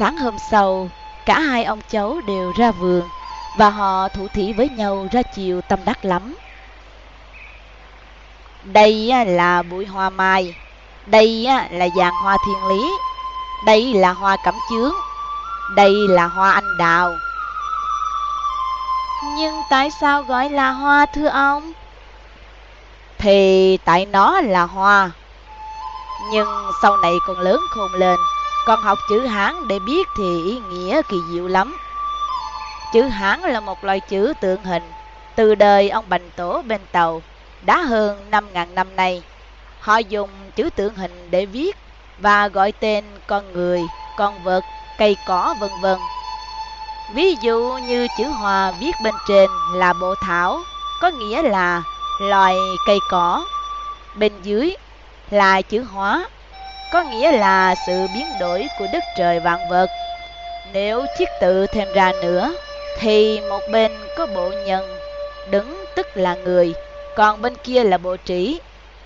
Sáng hôm sau, cả hai ông cháu đều ra vườn và họ thủ thỉ với nhau ra chiều tâm đắc lắm. Đây là bụi hoa mai, đây là vàng hoa thiên lý, đây là hoa cẩm chướng, đây là hoa anh đào. Nhưng tại sao gọi là hoa thưa ông? Thì tại nó là hoa. Nhưng sau này con lớn khôn lên, còn học chữ Hán để biết thì ý nghĩa kỳ diệu lắm. Chữ Hán là một loại chữ tượng hình, từ đời ông Bành Tổ bên Tàu, đã hơn 5.000 năm nay. Họ dùng chữ tượng hình để viết và gọi tên con người, con vật, cây cỏ vân vân. Ví dụ như chữ Hòa viết bên trên là bộ thảo, có nghĩa là loài cây cỏ. Bên dưới là chữ hóa, có nghĩa là sự biến đổi của đất trời vạn vật. Nếu chiếc tự thêm ra nữa, thì một bên có bộ nhân, đứng tức là người, còn bên kia là bộ trí.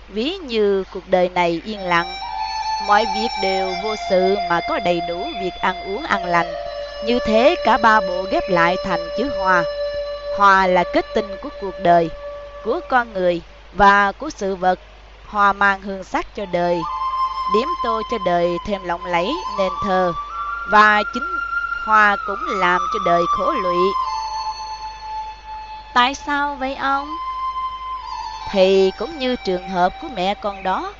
Ví như cuộc đời này yên lặng, mọi việc đều vô sự mà có đầy đủ việc ăn uống ăn lành. Như thế cả ba bộ ghép lại thành chữ hòa. Hòa là kết tinh của cuộc đời, của con người và của sự vật. Hòa mang hương sắc cho đời, điểm tô cho đời thêm lộng lẫy nền thờ. Và chính hoa cũng làm cho đời khổ lụy. Tại sao vậy ông? Thì cũng như trường hợp của mẹ con đó,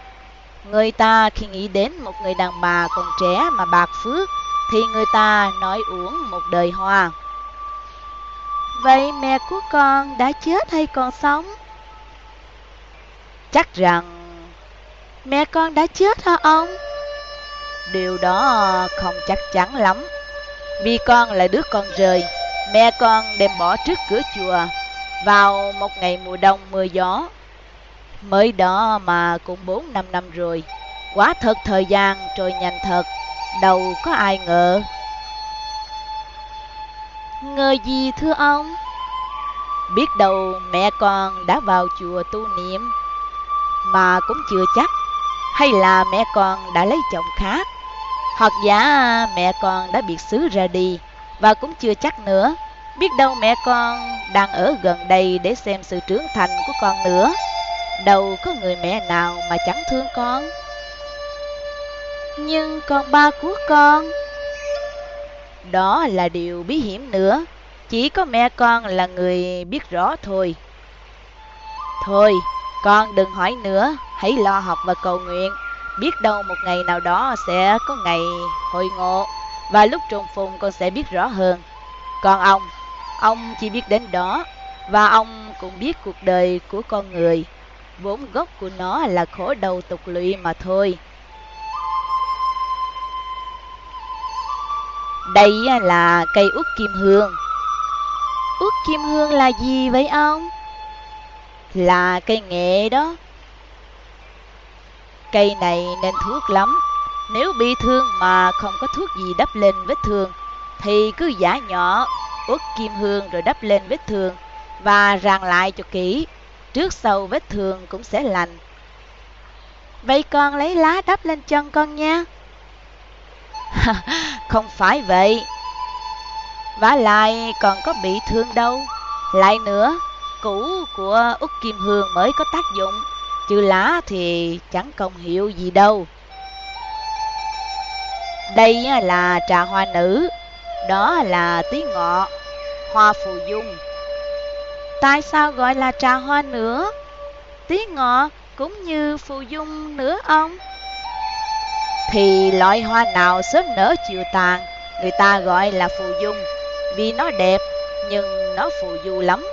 Người ta khi nghĩ đến một người đàn bà còn trẻ mà bạc phước, Thì người ta nói uống một đời hoa Vậy mẹ của con đã chết hay còn sống? Chắc rằng mẹ con đã chết hả ông? Điều đó không chắc chắn lắm. Vì con là đứa con rời Mẹ con đem bỏ trước cửa chùa Vào một ngày mùa đông mưa gió. Mới đó mà cũng bốn năm năm rồi Quá thật thời gian trôi nhanh thật Đâu có ai ngờ. Ngờ gì thưa ông? Biết đâu mẹ con đã vào chùa tu niệm Mà cũng chưa chắc hay là mẹ con đã lấy chồng khác? Hoặc giả mẹ con đã biệt xứ ra đi Và cũng chưa chắc nữa. Biết đâu mẹ con đang ở gần đây để xem sự trưởng thành của con nữa. Đâu có người mẹ nào mà chẳng thương con. Nhưng con ba của con? Đó là điều bí hiểm nữa. Chỉ có mẹ con là người biết rõ thôi. Thôi, con đừng hỏi nữa Hãy lo học và cầu nguyện Biết đâu một ngày nào đó sẽ có ngày hội ngộ Và lúc trùng phùng con sẽ biết rõ hơn Còn ông, ông chỉ biết đến đó Và ông cũng biết cuộc đời của con người vốn gốc của nó là khổ đầu tục lụy mà thôi. Đây là cây út kim hương. Út kim hương là gì vậy ông? Là cây nghệ đó. Cây này nên thuốc lắm. Nếu bị thương mà không có thuốc gì đắp lên vết thương, thì cứ giả nhỏ ướt kim hương rồi đắp lên vết thương và ràng lại cho kỹ trước sau vết thương cũng sẽ lành. Vậy con lấy lá đắp lên chân con nha. Không phải vậy. vả lại còn có bị thương đâu. Lại nữa, củ của Úc Kim Hương mới có tác dụng, chứ lá thì chẳng công hiệu gì đâu. Đây là trà hoa nữ, đó là tí ngọ, hoa phù dung, Tại sao gọi là trà hoa nữa? Tí ngọ cũng như phù dung nữa ông. Thì loại hoa nào sớm nở chiều tàn, người ta gọi là phù dung, vì nó đẹp nhưng nó phù du lắm.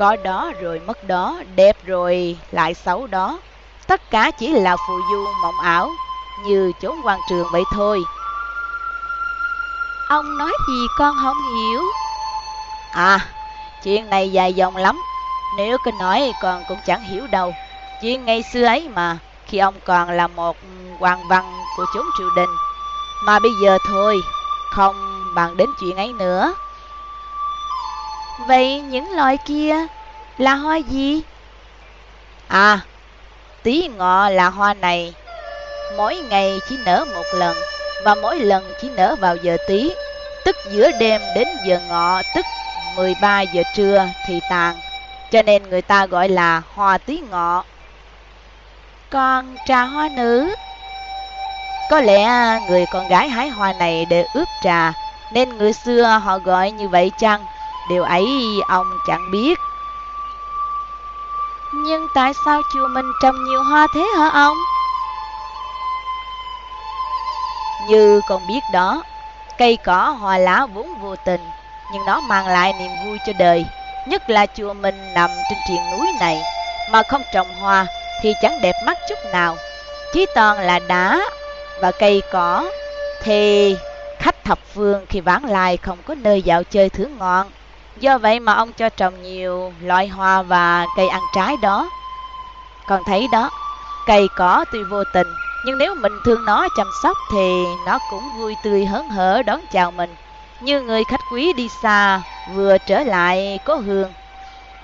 Có đó rồi mất đó, đẹp rồi lại xấu đó. Tất cả chỉ là phù du mộng ảo, như chốn quan trường vậy thôi. Ông nói gì con không hiểu? À, Chuyện này dài dòng lắm Nếu cứ nói con cũng chẳng hiểu đâu Chuyện ngày xưa ấy mà Khi ông còn là một hoàng văn của chốn triều đình Mà bây giờ thôi Không bằng đến chuyện ấy nữa Vậy những loài kia là hoa gì? À, tí ngọ là hoa này Mỗi ngày chỉ nở một lần và mỗi lần chỉ nở vào giờ tí, tức giữa đêm đến giờ ngọ, tức 13 giờ trưa thì tàn, cho nên người ta gọi là hoa tí ngọ. Còn trà hoa nữ? Có lẽ người con gái hái hoa này để ướp trà, nên người xưa họ gọi như vậy chăng? Điều ấy ông chẳng biết. Nhưng tại sao chùa mình trồng nhiều hoa thế hả ông? Như con biết đó, cây cỏ hoa lá vốn vô tình, nhưng nó mang lại niềm vui cho đời. Nhất là chùa mình nằm trên triền núi này, mà không trồng hoa thì chẳng đẹp mắt chút nào. Chỉ toàn là đá và cây cỏ, thì khách thập phương khi vãng lai không có nơi dạo chơi thưởng ngọn. Do vậy mà ông cho trồng nhiều loại hoa và cây ăn trái đó. Còn thấy đó, cây cỏ tuy vô tình, nhưng nếu mình thương nó chăm sóc thì nó cũng vui tươi hớn hở đón chào mình. Như người khách quý đi xa vừa trở lại có hương.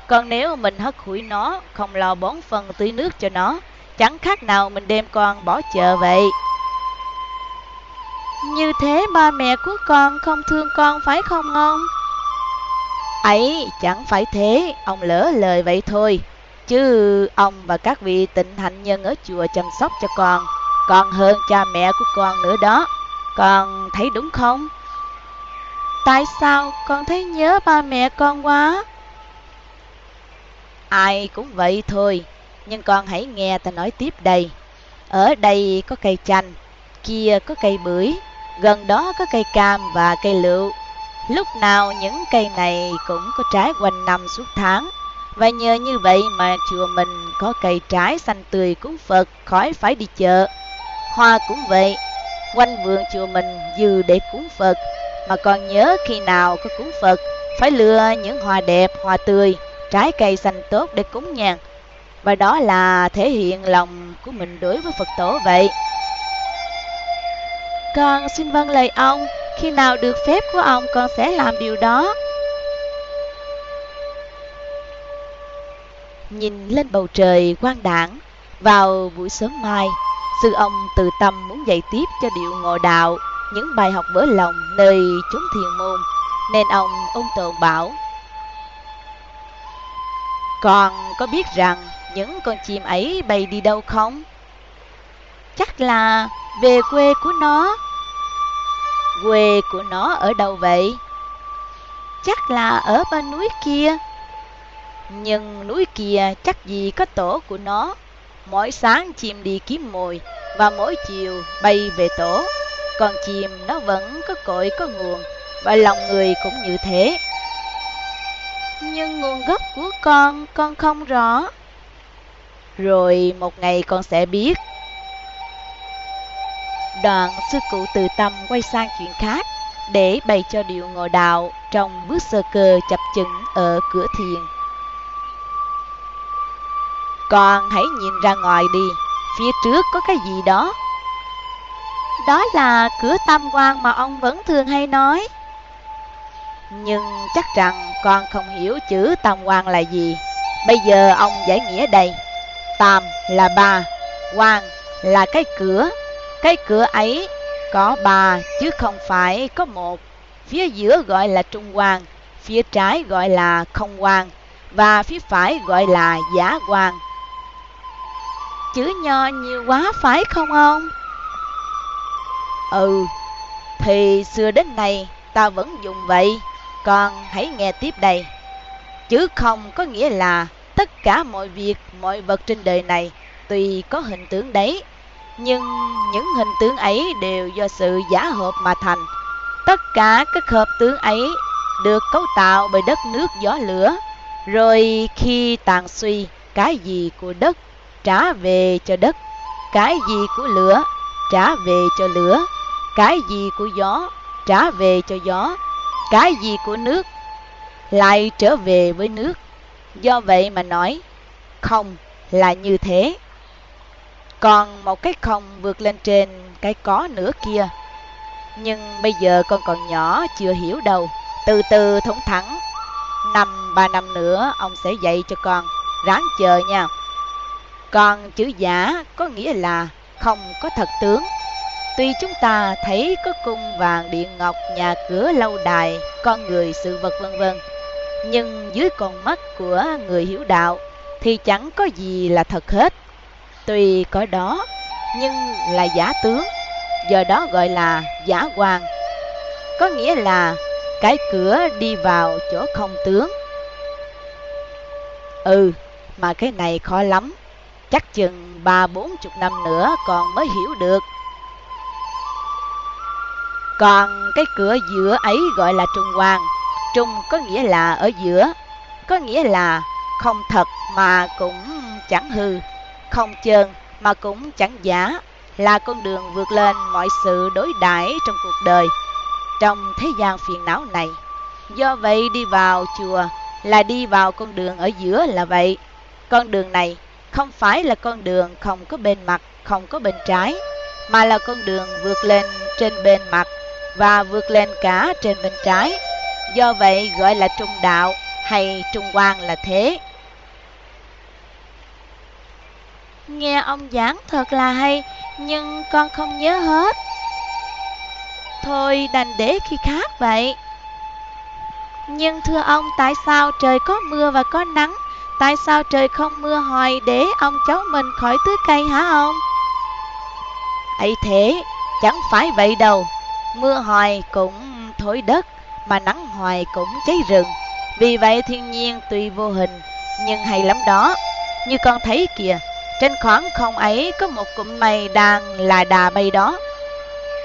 Còn nếu mình hất hủi nó, không lo bón phân tưới nước cho nó, chẳng khác nào mình đem con bỏ chợ vậy. Như thế ba mẹ của con không thương con phải không ông? Ấy chẳng phải thế, ông lỡ lời vậy thôi. Chứ ông và các vị tịnh hạnh nhân ở chùa chăm sóc cho con, còn hơn cha mẹ của con nữa đó. Con thấy đúng không? Tại sao con thấy nhớ ba mẹ con quá? Ai cũng vậy thôi, nhưng con hãy nghe ta nói tiếp đây. Ở đây có cây chanh, kia có cây bưởi, gần đó có cây cam và cây lựu. Lúc nào những cây này cũng có trái quanh năm suốt tháng. Và nhờ như vậy mà chùa mình có cây trái xanh tươi cúng Phật khỏi phải đi chợ. Hoa cũng vậy, quanh vườn chùa mình dư để cúng Phật. Mà còn nhớ khi nào có cúng Phật, phải lựa những hoa đẹp, hoa tươi, trái cây xanh tốt để cúng nhàn. Và đó là thể hiện lòng của mình đối với Phật tổ vậy. Con xin vâng lời ông, khi nào được phép của ông con sẽ làm điều đó. Nhìn lên bầu trời quang đảng, vào buổi sớm mai, sư ông từ tâm muốn dạy tiếp cho điệu ngộ đạo những bài học vỡ lòng nơi chốn thiền môn, nên ông ung tồn bảo. Còn có biết rằng những con chim ấy bay đi đâu không? Chắc là về quê của nó Quê của nó ở đâu vậy? Chắc là ở bên núi kia. Nhưng núi kia chắc gì có tổ của nó. Mỗi sáng chim đi kiếm mồi và mỗi chiều bay về tổ. Còn chim nó vẫn có cội có nguồn và lòng người cũng như thế. Nhưng nguồn gốc của con, con không rõ. Rồi một ngày con sẽ biết Đoàn sư cụ từ tâm quay sang chuyện khác để bày cho điệu ngồi đạo trong bước sơ cơ chập chững ở cửa thiền. Con hãy nhìn ra ngoài đi, phía trước có cái gì đó. Đó là cửa tam quan mà ông vẫn thường hay nói. Nhưng chắc rằng con không hiểu chữ tam quan là gì. Bây giờ ông giải nghĩa đây. Tam là ba, quan là cái cửa cái cửa ấy có ba chứ không phải có một. Phía giữa gọi là trung quan, phía trái gọi là không quan và phía phải gọi là giả quan. Chữ nho nhiều quá phải không ông? Ừ, thì xưa đến nay ta vẫn dùng vậy, còn hãy nghe tiếp đây. Chữ không có nghĩa là tất cả mọi việc, mọi vật trên đời này tùy có hình tướng đấy nhưng những hình tướng ấy đều do sự giả hợp mà thành. Tất cả các hợp tướng ấy được cấu tạo bởi đất nước gió lửa. Rồi khi tàn suy, cái gì của đất trả về cho đất, cái gì của lửa trả về cho lửa, cái gì của gió trả về cho gió, cái gì của nước lại trở về với nước. Do vậy mà nói, không là như thế còn một cái không vượt lên trên cái có nữa kia. Nhưng bây giờ con còn nhỏ chưa hiểu đâu, từ từ thống thẳng. Năm ba năm nữa ông sẽ dạy cho con, ráng chờ nha. Còn chữ giả có nghĩa là không có thật tướng. Tuy chúng ta thấy có cung vàng điện ngọc, nhà cửa lâu đài, con người sự vật vân vân, nhưng dưới con mắt của người hiểu đạo thì chẳng có gì là thật hết. Tuy có đó, nhưng là giả tướng, giờ đó gọi là giả quan. Có nghĩa là cái cửa đi vào chỗ không tướng. Ừ, mà cái này khó lắm, chắc chừng ba bốn chục năm nữa còn mới hiểu được. Còn cái cửa giữa ấy gọi là trung quan. Trung có nghĩa là ở giữa, có nghĩa là không thật mà cũng chẳng hư, không trơn mà cũng chẳng giả, là con đường vượt lên mọi sự đối đãi trong cuộc đời, trong thế gian phiền não này. Do vậy đi vào chùa là đi vào con đường ở giữa là vậy. Con đường này không phải là con đường không có bên mặt, không có bên trái, mà là con đường vượt lên trên bên mặt và vượt lên cả trên bên trái. Do vậy gọi là trung đạo hay trung quan là thế. Nghe ông giảng thật là hay, nhưng con không nhớ hết. Thôi đành để khi khác vậy. Nhưng thưa ông, tại sao trời có mưa và có nắng? Tại sao trời không mưa hoài để ông cháu mình khỏi tưới cây hả ông? ấy thế, chẳng phải vậy đâu. Mưa hoài cũng thối đất, mà nắng hoài cũng cháy rừng. Vì vậy thiên nhiên tuy vô hình, nhưng hay lắm đó. Như con thấy kìa, trên khoảng không ấy có một cụm mây đang là đà bay đó.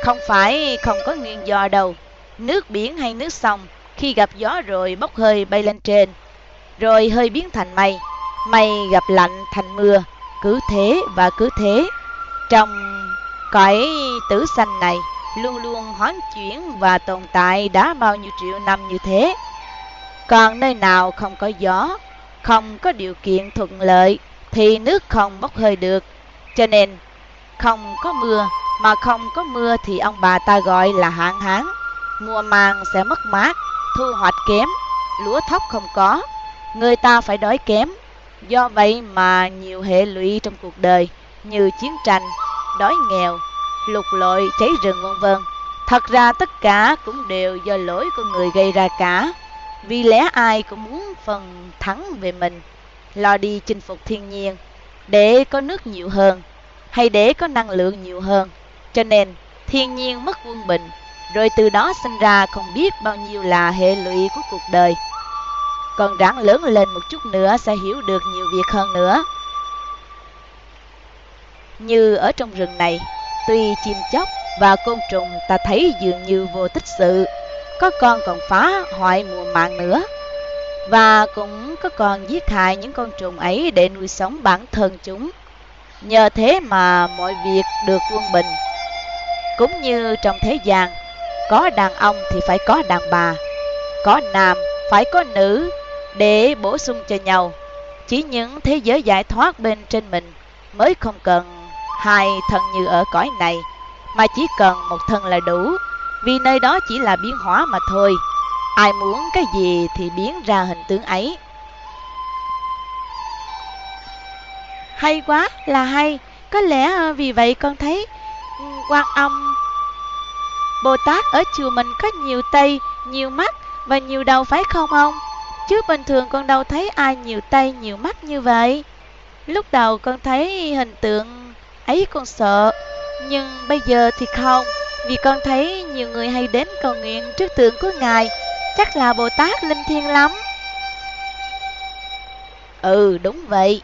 Không phải không có nguyên do đâu. Nước biển hay nước sông khi gặp gió rồi bốc hơi bay lên trên, rồi hơi biến thành mây. Mây gặp lạnh thành mưa, cứ thế và cứ thế. Trong cõi tử sanh này, luôn luôn hoán chuyển và tồn tại đã bao nhiêu triệu năm như thế. Còn nơi nào không có gió, không có điều kiện thuận lợi thì nước không bốc hơi được. Cho nên không có mưa, mà không có mưa thì ông bà ta gọi là hạn hán. Mùa màng sẽ mất mát, thu hoạch kém, lúa thóc không có, người ta phải đói kém. Do vậy mà nhiều hệ lụy trong cuộc đời như chiến tranh, đói nghèo, lục lội, cháy rừng vân vân. Thật ra tất cả cũng đều do lỗi của người gây ra cả. Vì lẽ ai cũng muốn phần thắng về mình, lo đi chinh phục thiên nhiên, để có nước nhiều hơn, hay để có năng lượng nhiều hơn. Cho nên, thiên nhiên mất quân bình, rồi từ đó sinh ra không biết bao nhiêu là hệ lụy của cuộc đời. Còn ráng lớn lên một chút nữa sẽ hiểu được nhiều việc hơn nữa. Như ở trong rừng này, tuy chim chóc và côn trùng ta thấy dường như vô tích sự, có con còn phá hoại mùa màng nữa. Và cũng có còn giết hại những con trùng ấy để nuôi sống bản thân chúng. Nhờ thế mà mọi việc được quân bình. Cũng như trong thế gian, có đàn ông thì phải có đàn bà, có nam phải có nữ để bổ sung cho nhau. Chỉ những thế giới giải thoát bên trên mình mới không cần hai thân như ở cõi này, mà chỉ cần một thân là đủ, vì nơi đó chỉ là biến hóa mà thôi. Ai muốn cái gì thì biến ra hình tướng ấy. Hay quá, là hay. Có lẽ à, vì vậy con thấy ừ, quan âm Bồ Tát ở chùa mình có nhiều tay, nhiều mắt và nhiều đầu phải không ông? Chứ bình thường con đâu thấy ai nhiều tay, nhiều mắt như vậy. Lúc đầu con thấy hình tượng ấy con sợ, nhưng bây giờ thì không, vì con thấy nhiều người hay đến cầu nguyện trước tượng của Ngài, chắc là Bồ Tát linh thiêng lắm. Ừ, đúng vậy.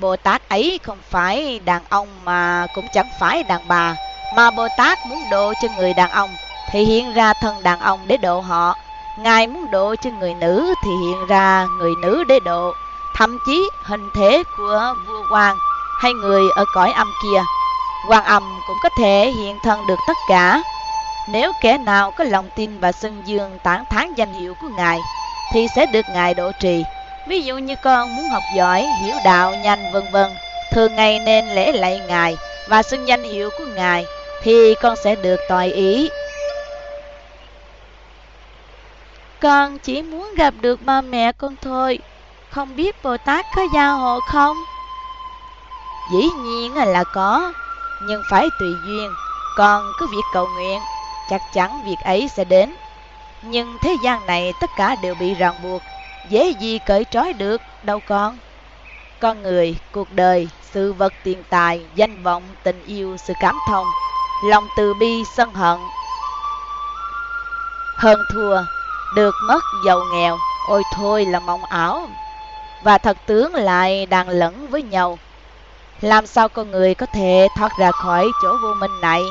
Bồ Tát ấy không phải đàn ông mà cũng chẳng phải đàn bà, mà Bồ Tát muốn độ cho người đàn ông thì hiện ra thân đàn ông để độ họ. Ngài muốn độ cho người nữ thì hiện ra người nữ để độ. Thậm chí hình thể của vua quan hay người ở cõi âm kia, quan âm cũng có thể hiện thân được tất cả. Nếu kẻ nào có lòng tin và xưng dương tán thán danh hiệu của Ngài thì sẽ được Ngài độ trì. Ví dụ như con muốn học giỏi, hiểu đạo nhanh vân vân, thường ngày nên lễ lạy Ngài và xưng danh hiệu của Ngài thì con sẽ được tòi ý. Con chỉ muốn gặp được ba mẹ con thôi, không biết Bồ Tát có gia hộ không? Dĩ nhiên là có, nhưng phải tùy duyên. Con cứ việc cầu nguyện, chắc chắn việc ấy sẽ đến. Nhưng thế gian này tất cả đều bị ràng buộc, dễ gì cởi trói được, đâu con. Con người, cuộc đời, sự vật tiền tài, danh vọng, tình yêu, sự cảm thông, lòng từ bi, sân hận. Hơn thua, được mất giàu nghèo, ôi thôi là mong ảo. Và thật tướng lại đang lẫn với nhau. Làm sao con người có thể thoát ra khỏi chỗ vô minh này?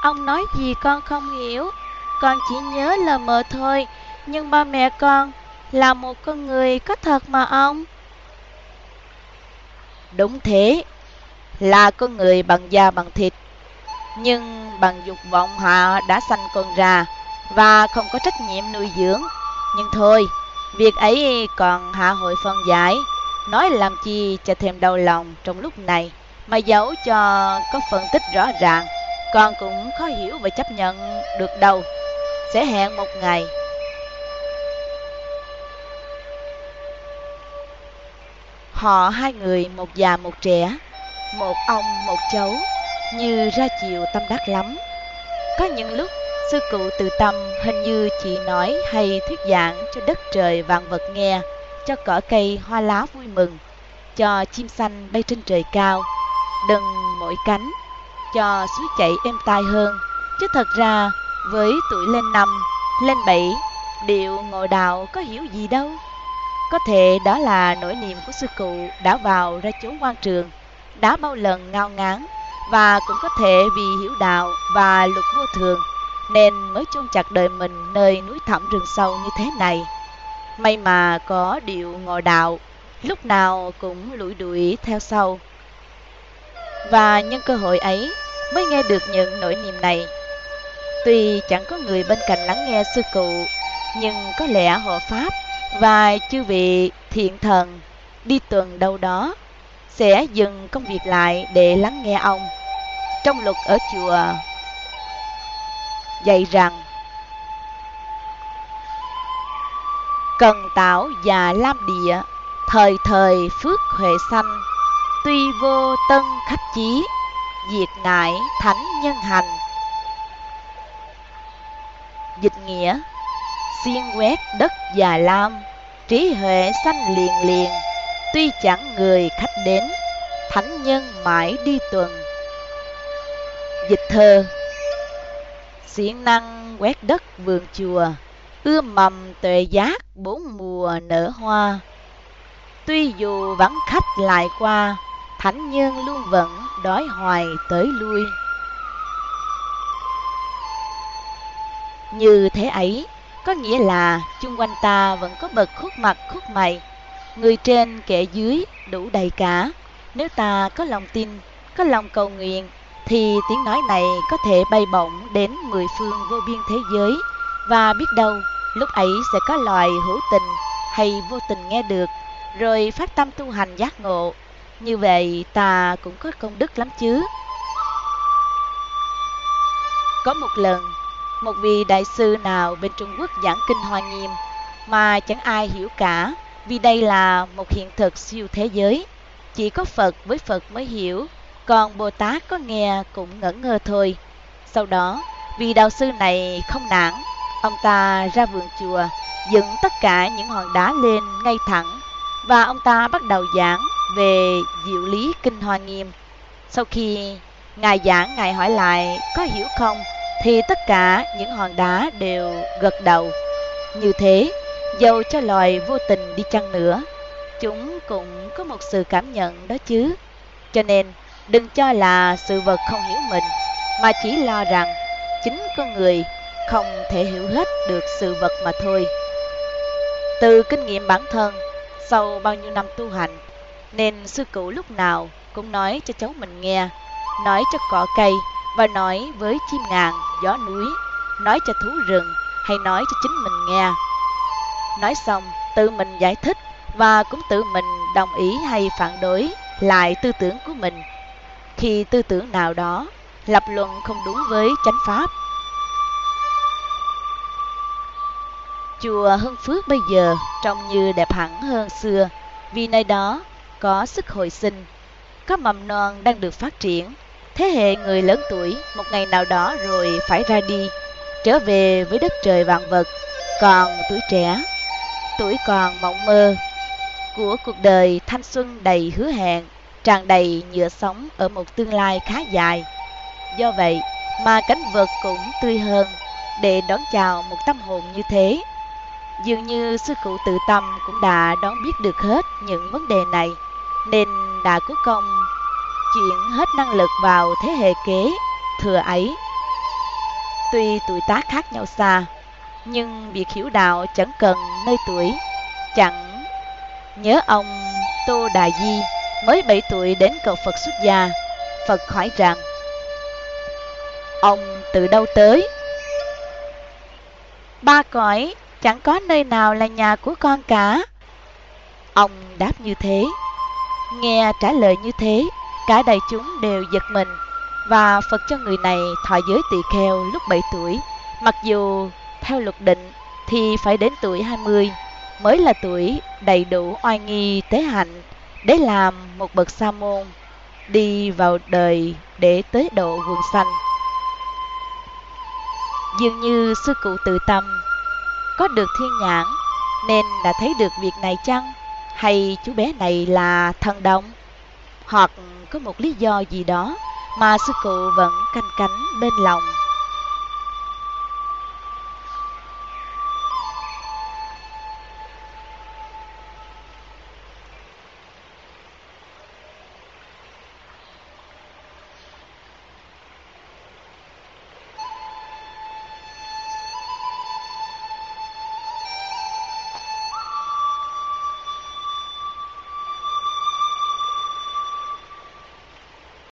Ông nói gì con không hiểu, con chỉ nhớ lờ mờ thôi, nhưng ba mẹ con là một con người có thật mà ông. Đúng thế, là con người bằng da bằng thịt, nhưng bằng dục vọng họ đã sanh con ra và không có trách nhiệm nuôi dưỡng. Nhưng thôi, việc ấy còn hạ hội phân giải, nói làm chi cho thêm đau lòng trong lúc này, mà dẫu cho có phân tích rõ ràng, con cũng khó hiểu và chấp nhận được đâu. Sẽ hẹn một ngày Họ hai người một già một trẻ, một ông một cháu, như ra chiều tâm đắc lắm. Có những lúc sư cụ từ tâm hình như chỉ nói hay thuyết giảng cho đất trời vạn vật nghe, cho cỏ cây hoa lá vui mừng, cho chim xanh bay trên trời cao, đừng mỗi cánh, cho suối chảy êm tai hơn. Chứ thật ra với tuổi lên năm, lên bảy, điệu ngồi đạo có hiểu gì đâu. Có thể đó là nỗi niềm của sư cụ đã vào ra chốn quan trường, đã bao lần ngao ngán, và cũng có thể vì hiểu đạo và luật vô thường, nên mới chôn chặt đời mình nơi núi thẳm rừng sâu như thế này. May mà có điệu ngồi đạo, lúc nào cũng lủi đuổi theo sau. Và nhân cơ hội ấy mới nghe được những nỗi niềm này. Tuy chẳng có người bên cạnh lắng nghe sư cụ, nhưng có lẽ hộ Pháp và chư vị thiện thần đi tuần đâu đó sẽ dừng công việc lại để lắng nghe ông. Trong luật ở chùa dạy rằng Cần tảo và lam địa, thời thời phước huệ sanh, tuy vô tân khách chí, diệt nại thánh nhân hành. Dịch nghĩa xiên quét đất già lam trí huệ sanh liền liền. Tuy chẳng người khách đến thánh nhân mãi đi tuần. Dịch thơ xiên năng quét đất vườn chùa ươm mầm tuệ giác bốn mùa nở hoa. Tuy dù vắng khách lại qua thánh nhân luôn vẫn đói hoài tới lui như thế ấy có nghĩa là chung quanh ta vẫn có bậc khuất mặt khuất mày, người trên kẻ dưới đủ đầy cả. Nếu ta có lòng tin, có lòng cầu nguyện, thì tiếng nói này có thể bay bổng đến mười phương vô biên thế giới, và biết đâu lúc ấy sẽ có loài hữu tình hay vô tình nghe được, rồi phát tâm tu hành giác ngộ. Như vậy ta cũng có công đức lắm chứ. Có một lần, một vị đại sư nào bên Trung Quốc giảng kinh Hoa Nghiêm mà chẳng ai hiểu cả vì đây là một hiện thực siêu thế giới. Chỉ có Phật với Phật mới hiểu, còn Bồ Tát có nghe cũng ngẩn ngơ thôi. Sau đó, vị đạo sư này không nản, ông ta ra vườn chùa, dựng tất cả những hòn đá lên ngay thẳng và ông ta bắt đầu giảng về diệu lý kinh Hoa Nghiêm. Sau khi Ngài giảng, Ngài hỏi lại có hiểu không thì tất cả những hòn đá đều gật đầu. Như thế, dầu cho loài vô tình đi chăng nữa, chúng cũng có một sự cảm nhận đó chứ. Cho nên, đừng cho là sự vật không hiểu mình, mà chỉ lo rằng chính con người không thể hiểu hết được sự vật mà thôi. Từ kinh nghiệm bản thân, sau bao nhiêu năm tu hành, nên sư cụ lúc nào cũng nói cho cháu mình nghe, nói cho cỏ cây, và nói với chim ngàn, gió núi, nói cho thú rừng hay nói cho chính mình nghe. Nói xong, tự mình giải thích và cũng tự mình đồng ý hay phản đối lại tư tưởng của mình. Khi tư tưởng nào đó lập luận không đúng với chánh pháp. Chùa Hưng Phước bây giờ trông như đẹp hẳn hơn xưa vì nơi đó có sức hồi sinh, có mầm non đang được phát triển thế hệ người lớn tuổi một ngày nào đó rồi phải ra đi, trở về với đất trời vạn vật, còn tuổi trẻ, tuổi còn mộng mơ của cuộc đời thanh xuân đầy hứa hẹn, tràn đầy nhựa sống ở một tương lai khá dài. Do vậy mà cánh vật cũng tươi hơn để đón chào một tâm hồn như thế. Dường như sư cụ tự tâm cũng đã đón biết được hết những vấn đề này, nên đã cố công chuyển hết năng lực vào thế hệ kế thừa ấy. Tuy tuổi tác khác nhau xa, nhưng việc hiểu đạo chẳng cần nơi tuổi, chẳng nhớ ông Tô Đà Di mới 7 tuổi đến cầu Phật xuất gia. Phật hỏi rằng, ông từ đâu tới? Ba cõi chẳng có nơi nào là nhà của con cả. Ông đáp như thế. Nghe trả lời như thế, cả đại chúng đều giật mình và Phật cho người này thọ giới tỳ kheo lúc 7 tuổi, mặc dù theo luật định thì phải đến tuổi 20 mới là tuổi đầy đủ oai nghi tế hạnh để làm một bậc sa môn đi vào đời để tới độ quần sanh. Dường như sư cụ tự tâm có được thiên nhãn nên đã thấy được việc này chăng? Hay chú bé này là thần đồng? Hoặc có một lý do gì đó mà sư cụ vẫn canh cánh bên lòng